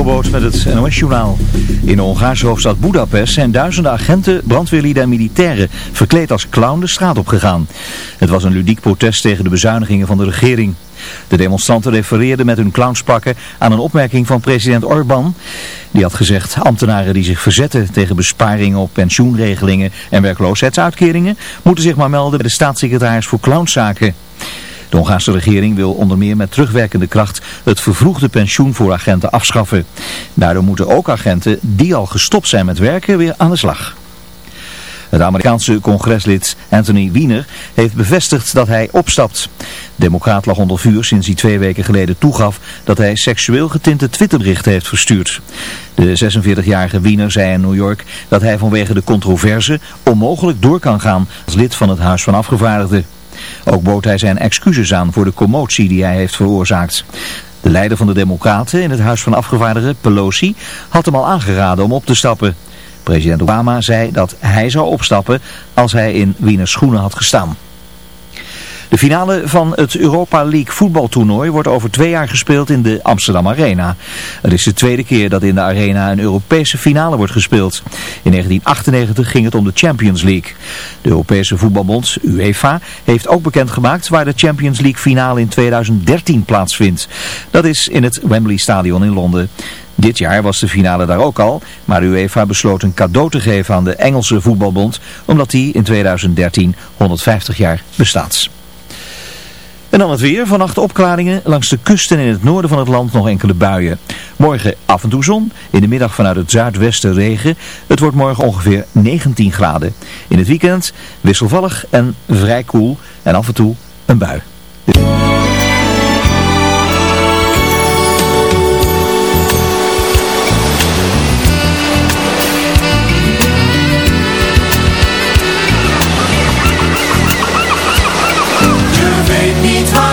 Jobboot met het NOS-journaal. In de Hongaarse hoofdstad Budapest zijn duizenden agenten, brandweerlieden en militairen verkleed als clown de straat op gegaan. Het was een ludiek protest tegen de bezuinigingen van de regering. De demonstranten refereerden met hun clownspakken aan een opmerking van president Orbán. Die had gezegd, ambtenaren die zich verzetten tegen besparingen op pensioenregelingen en werkloosheidsuitkeringen moeten zich maar melden bij de staatssecretaris voor clownszaken. De Hongaarse regering wil onder meer met terugwerkende kracht het vervroegde pensioen voor agenten afschaffen. Daardoor moeten ook agenten die al gestopt zijn met werken weer aan de slag. Het Amerikaanse congreslid Anthony Weiner heeft bevestigd dat hij opstapt. Democraat lag onder vuur sinds hij twee weken geleden toegaf dat hij seksueel getinte Twitterberichten heeft verstuurd. De 46-jarige Wiener zei in New York dat hij vanwege de controverse onmogelijk door kan gaan als lid van het Huis van Afgevaardigden. Ook bood hij zijn excuses aan voor de commotie die hij heeft veroorzaakt. De leider van de Democraten in het Huis van Afgevaardigden, Pelosi, had hem al aangeraden om op te stappen. President Obama zei dat hij zou opstappen als hij in Wieners schoenen had gestaan. De finale van het Europa League voetbaltoernooi wordt over twee jaar gespeeld in de Amsterdam Arena. Het is de tweede keer dat in de Arena een Europese finale wordt gespeeld. In 1998 ging het om de Champions League. De Europese voetbalbond, UEFA, heeft ook bekendgemaakt waar de Champions League finale in 2013 plaatsvindt. Dat is in het Wembley Stadion in Londen. Dit jaar was de finale daar ook al, maar UEFA besloot een cadeau te geven aan de Engelse voetbalbond, omdat die in 2013 150 jaar bestaat. En dan het weer. Vannacht opklaringen. Langs de kusten en in het noorden van het land nog enkele buien. Morgen af en toe zon. In de middag vanuit het zuidwesten regen. Het wordt morgen ongeveer 19 graden. In het weekend wisselvallig en vrij koel. En af en toe een bui.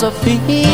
philosophy.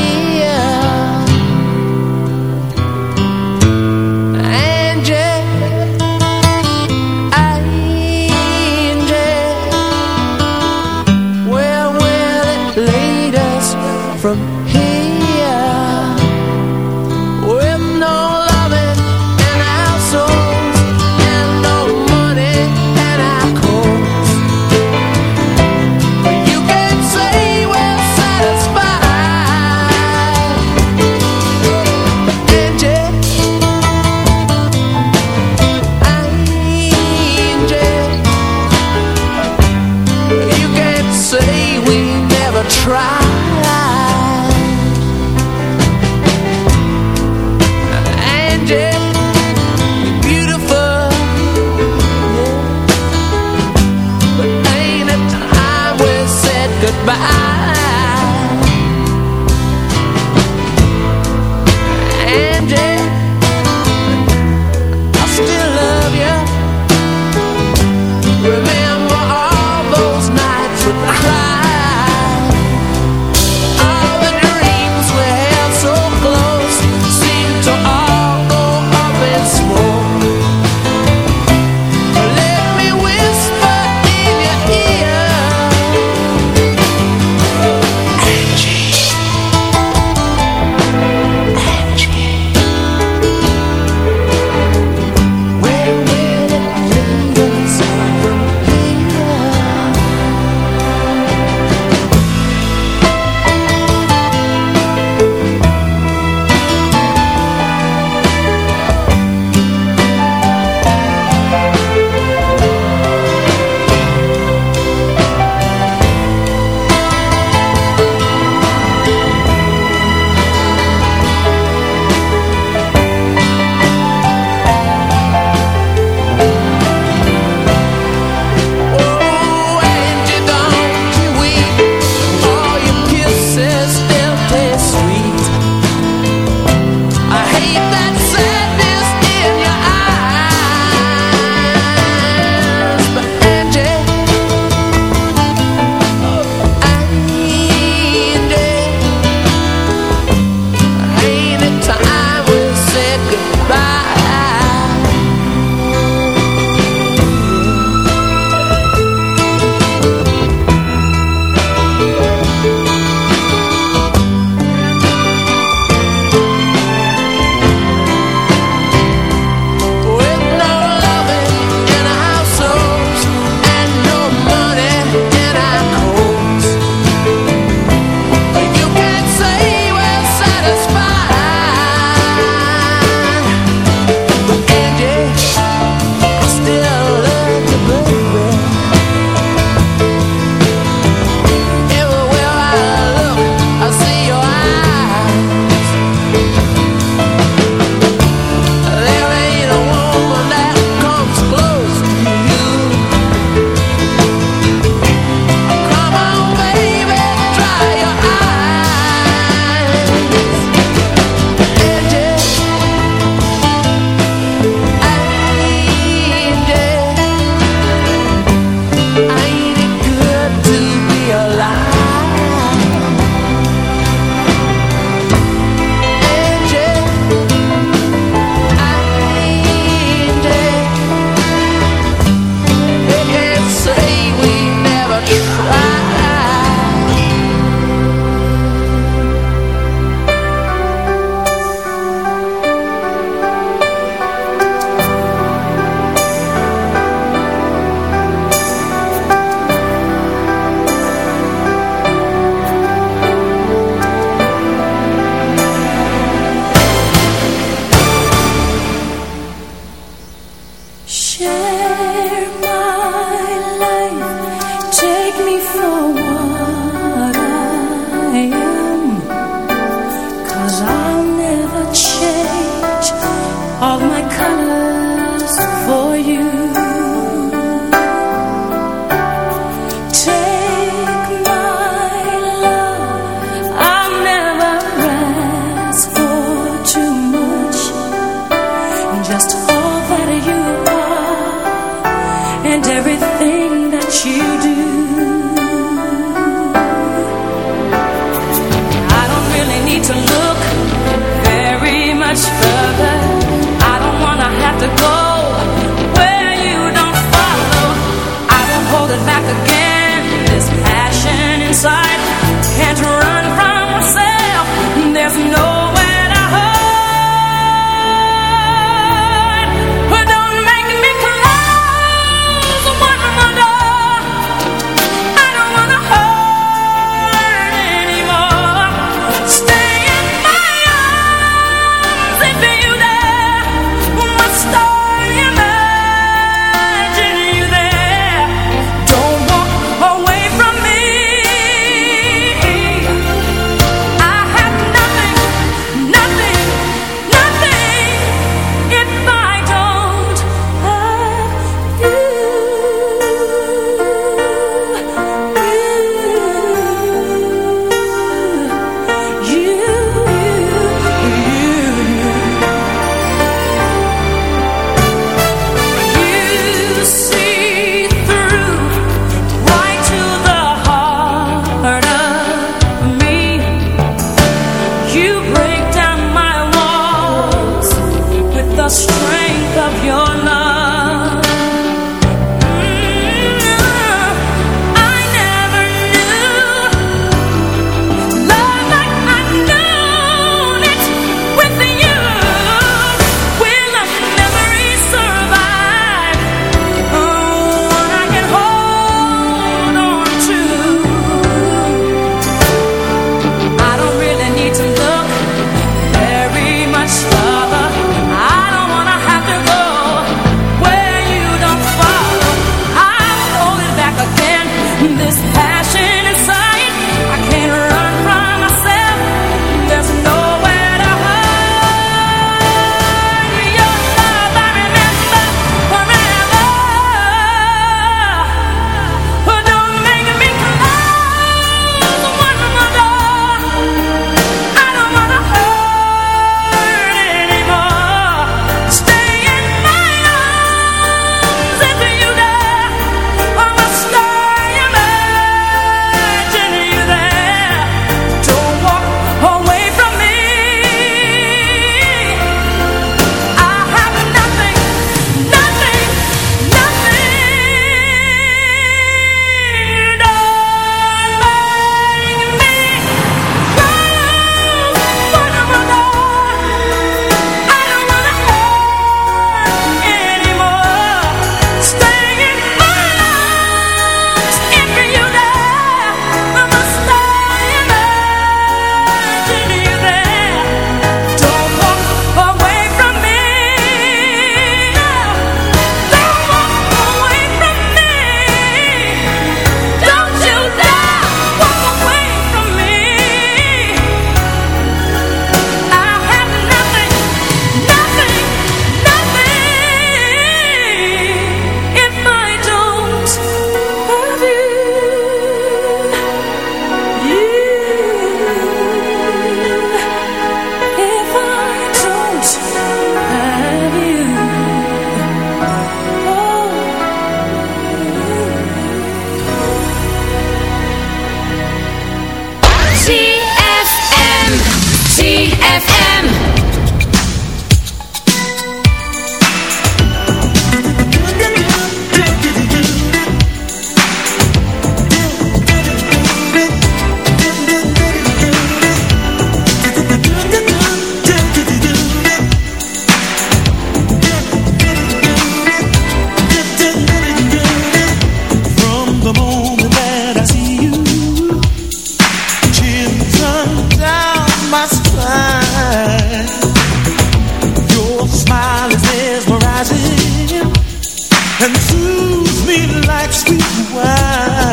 wine.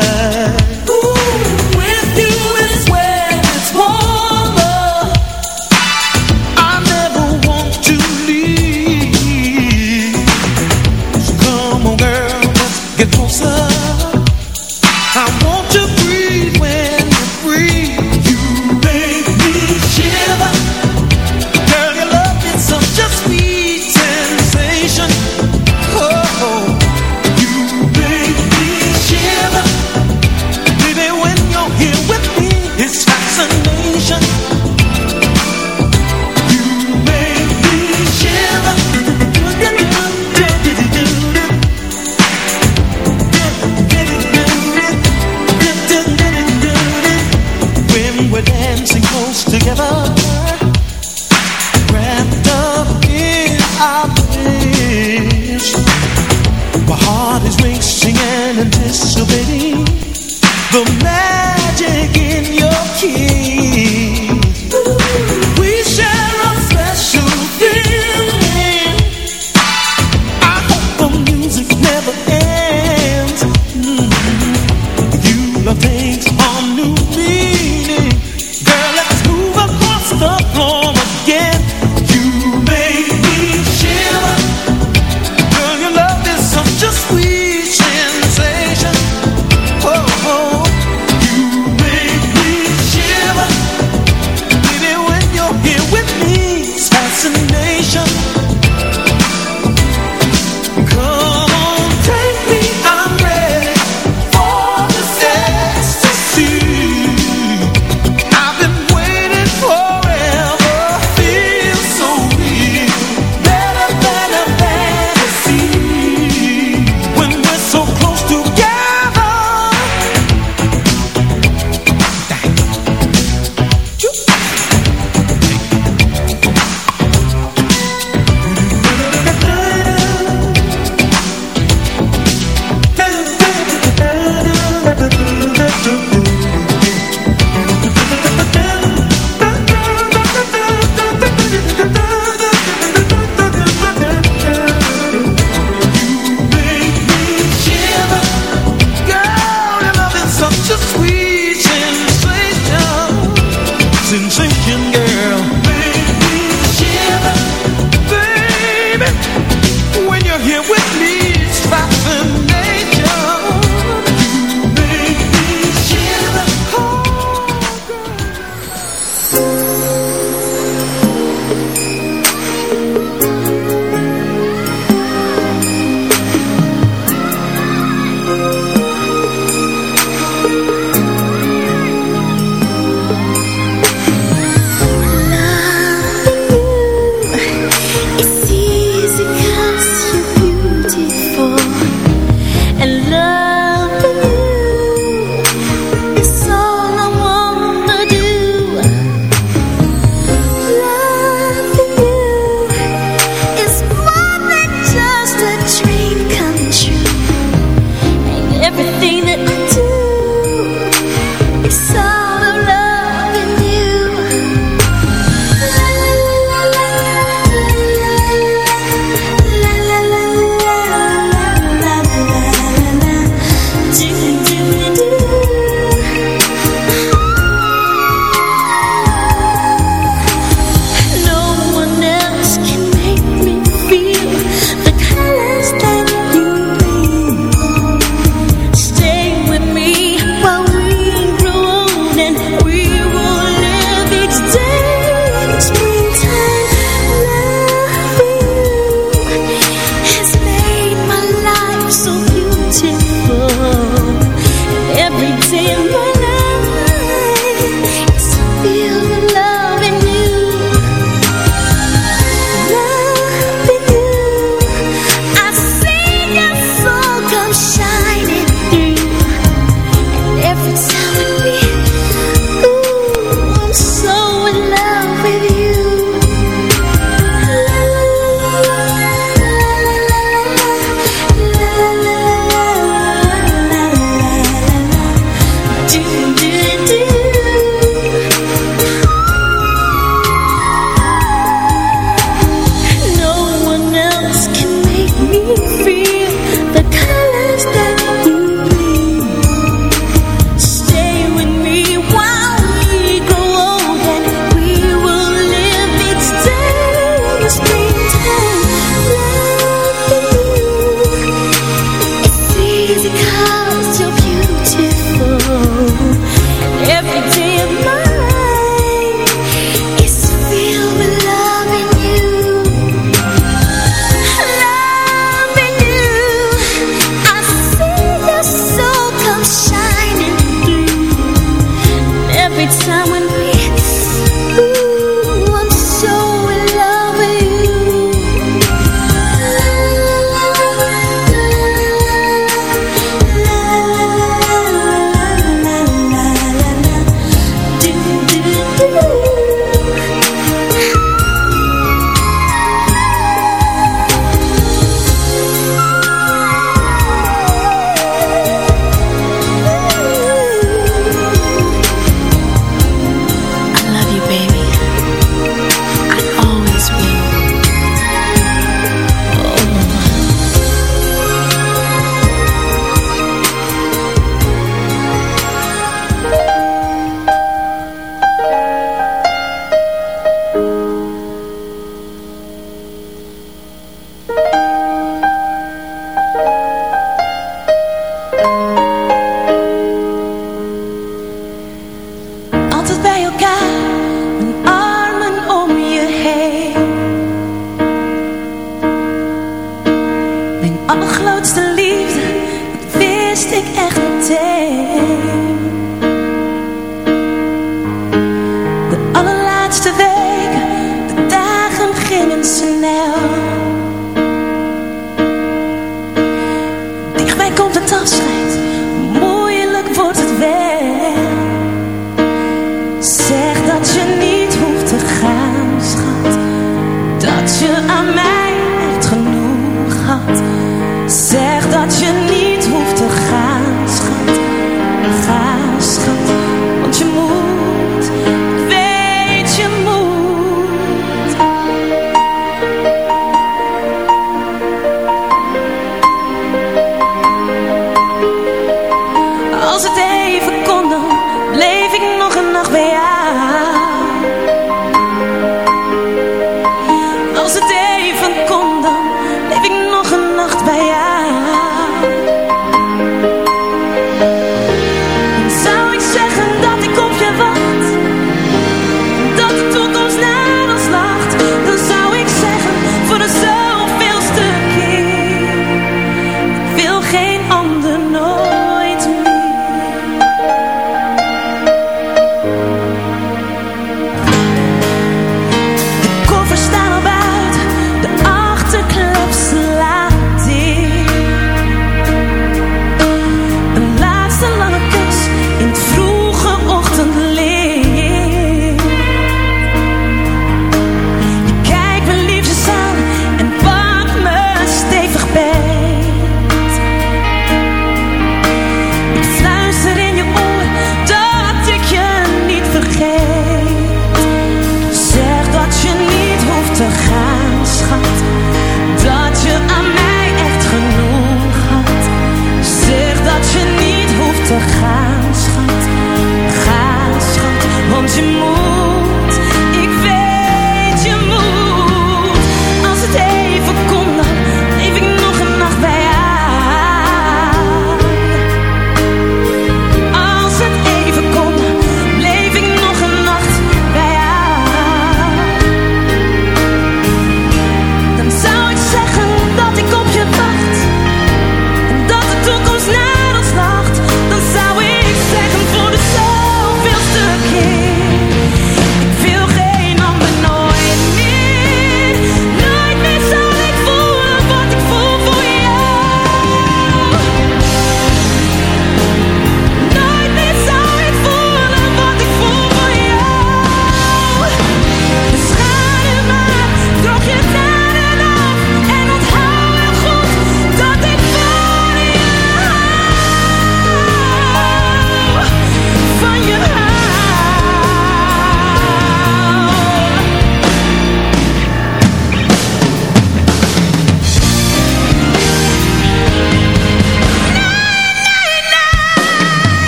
if it's someone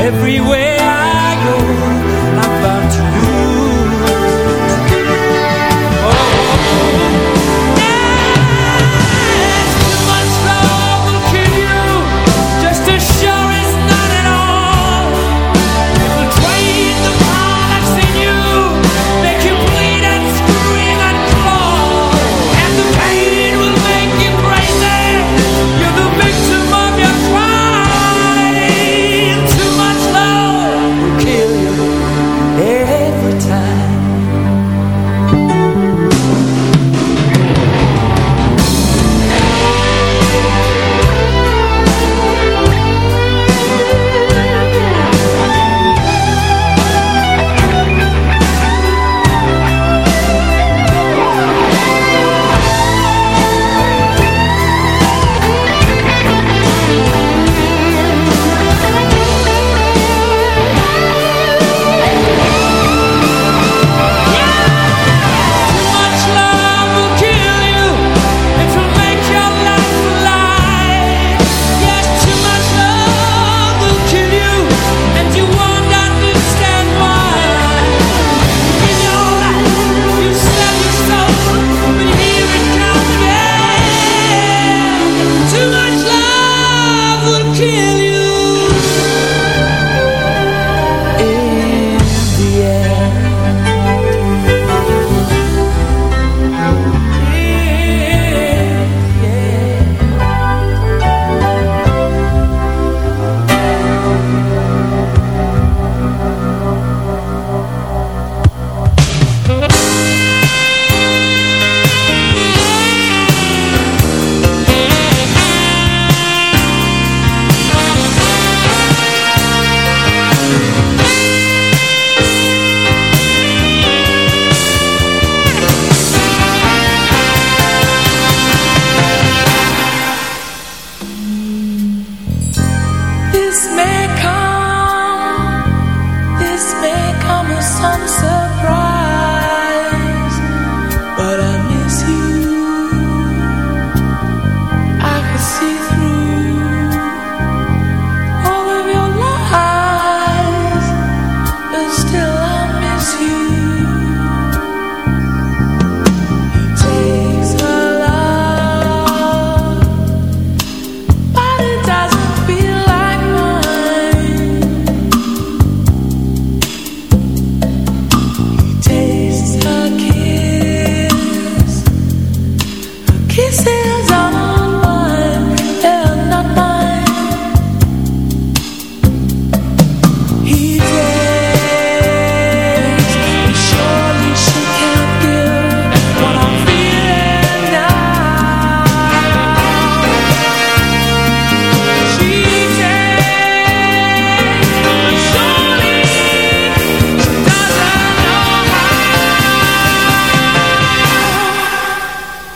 everywhere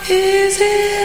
Is it?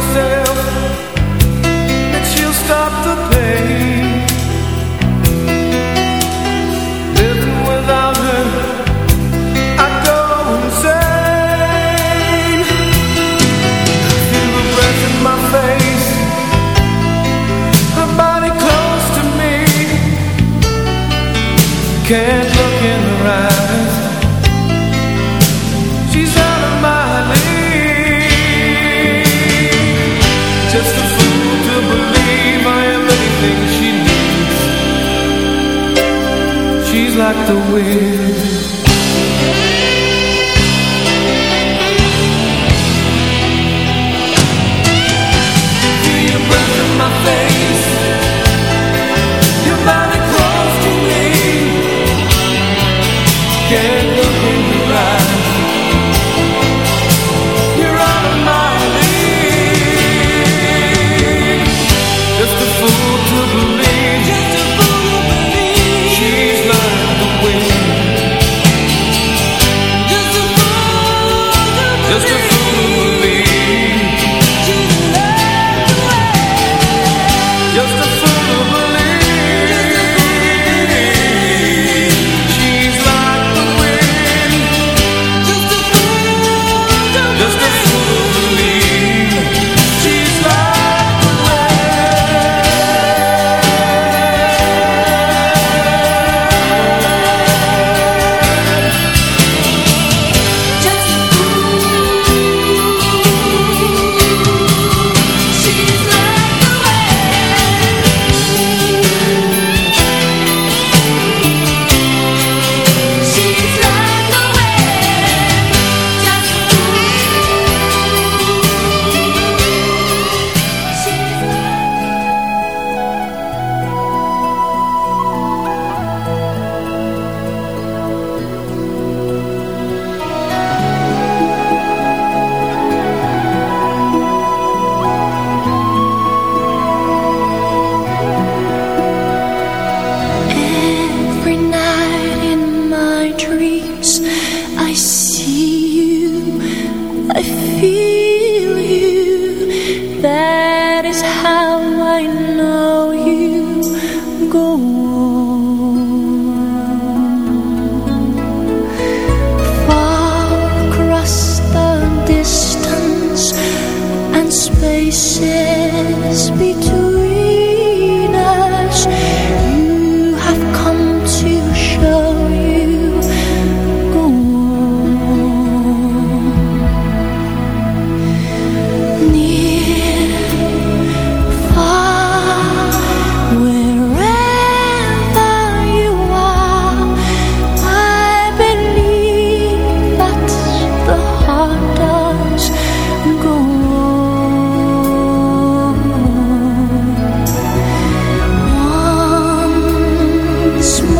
Myself like the wind smile.